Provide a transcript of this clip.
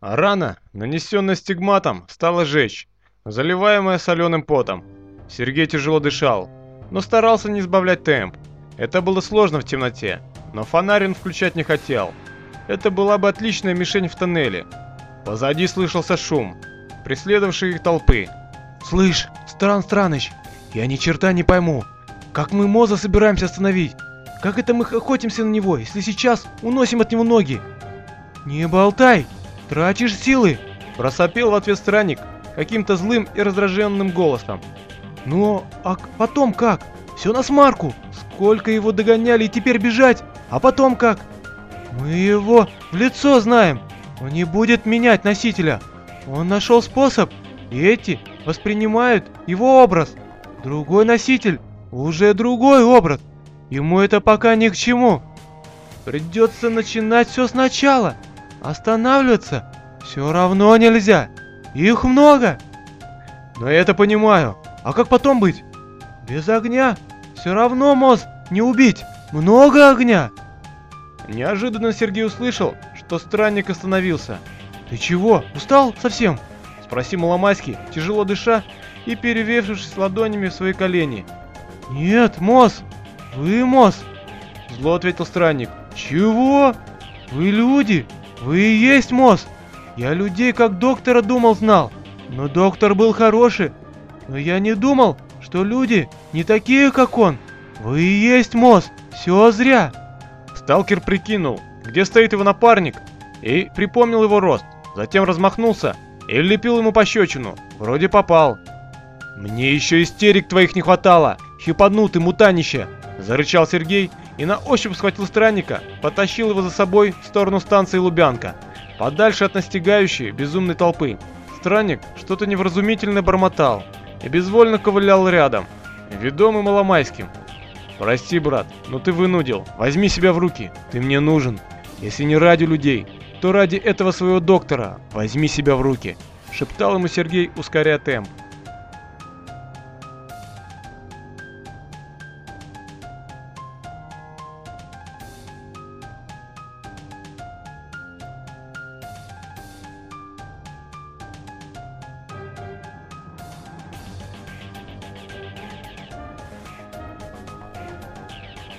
А рана, нанесенная стигматом, стала жечь, заливаемая соленым потом. Сергей тяжело дышал, но старался не сбавлять темп. Это было сложно в темноте, но фонарь он включать не хотел. Это была бы отличная мишень в тоннеле. Позади слышался шум, преследовавший их толпы. «Слышь, Стран Страныч, я ни черта не пойму, как мы Моза собираемся остановить? Как это мы охотимся на него, если сейчас уносим от него ноги? Не болтай, тратишь силы!» Просопел в ответ странник каким-то злым и раздраженным голосом. «Ну, а потом как? Все на смарку. Сколько его догоняли и теперь бежать? А потом как? Мы его в лицо знаем. Он не будет менять носителя. Он нашел способ, и эти воспринимают его образ. Другой носитель, уже другой образ. Ему это пока ни к чему. Придется начинать все сначала. Останавливаться все равно нельзя. Их много. Но я это понимаю. А как потом быть? Без огня все равно мост не убить. Много огня. Неожиданно Сергей услышал, что странник остановился. Ты чего, устал совсем? Спросил Маломайский, тяжело дыша и перевешившись ладонями в свои колени. Нет, Мос, вы Мос. Зло ответил странник. Чего? Вы люди? Вы и есть Мос. Я людей как доктора думал знал. Но доктор был хороший. Но я не думал, что люди не такие, как он. Вы и есть Мос. Все зря. Сталкер прикинул, где стоит его напарник, и припомнил его рост. Затем размахнулся и лепил ему пощечину. Вроде попал. «Мне еще истерик твоих не хватало, хипанутый мутанище!» Зарычал Сергей и на ощупь схватил странника, потащил его за собой в сторону станции Лубянка, подальше от настигающей безумной толпы. Странник что-то невразумительно бормотал и безвольно ковылял рядом, ведомый Маломайским. «Прости, брат, но ты вынудил. Возьми себя в руки. Ты мне нужен. Если не ради людей, то ради этого своего доктора. Возьми себя в руки», — шептал ему Сергей, ускоряя темп.